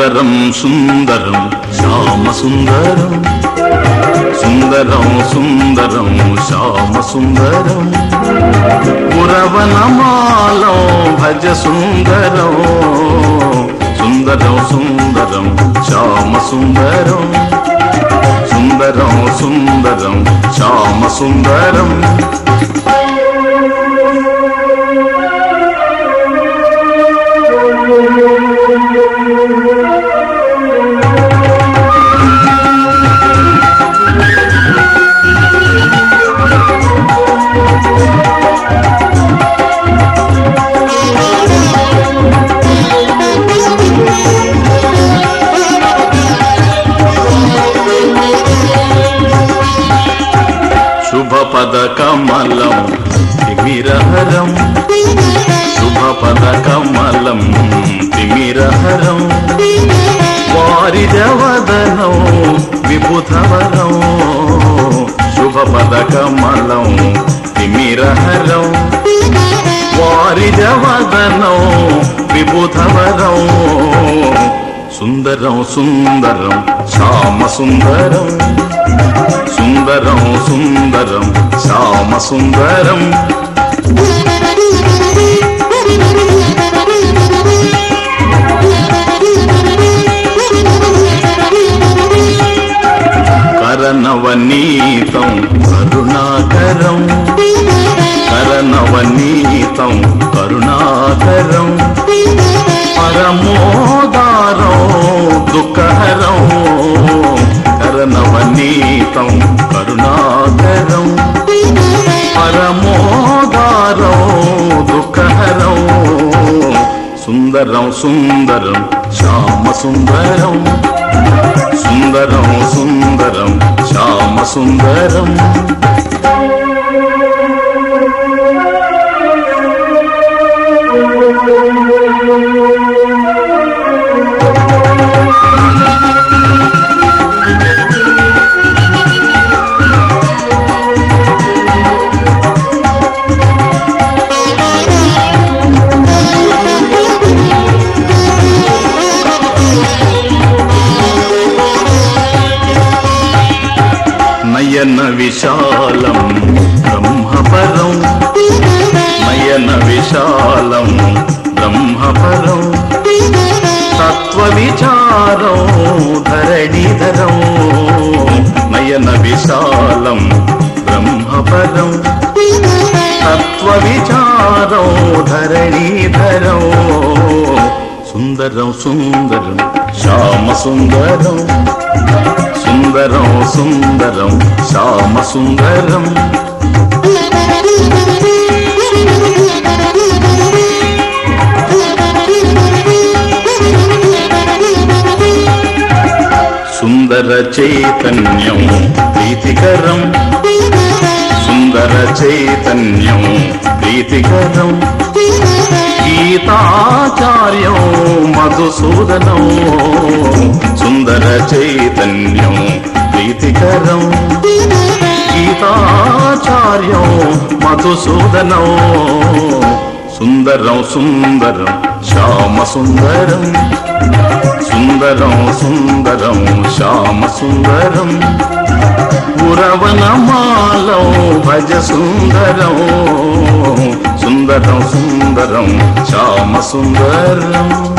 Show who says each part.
Speaker 1: సుందరం సుందరం శ్యామ సుందరం. సుందరం సుందరం శ్యామ సుందరం. పురవనమాలం భజ సుందరం. సుందరం సుందరం శ్యామ సుందరం. సుందరం సుందరం శ్యామ సుందరం. శుభ పద కమలం తిమిరహరం. శుభ పద కమలం తిమిరహరం. వారిజవదనం విబుధవరం శుభ పద కమలం తిమిరహరం. వారిజవదనం విభుత సుందరం సుందరం శ్యామ సుందరం. సుందరం సుందరం శ్యామ సుందరం. దుఃఖహరం కరణవనీతం కరుణాకరం పరమోదారం దుఃఖహరం సుందరం సుందరం శ్యామ సుందరం సుందరం సుందరం శ్యామ సుందరం Thank you. నయన విశాలం బ్రహ్మపరం. నయన విశాలం బ్రహ్మపరం. తత్వ విచారం ధరణిధరం. నయన విశాలం బ్రహ్మపరం. తత్వ విచారం ధరణిధరం. సుందరం సుందరం శ్యామ సుందరం సుందరం సుందరం. శ్యామ సుందరం సుందర చైతన్యం ప్రీతికరం. సుందర చైతన్యం ప్రీతికరం. గీతాచార్యం మధుసూదనం. సుందర చైతన్యం ప్రీతికరం గీతాచార్యం మధుసూదనం. సుందరం సుందరం శ్యామ సుందరం. సుందరం సుందరం శ్యామ సుందరం. పురవనమాలం భజ సుందరం. సుందరం సుందరం శ్యామ సుందరం.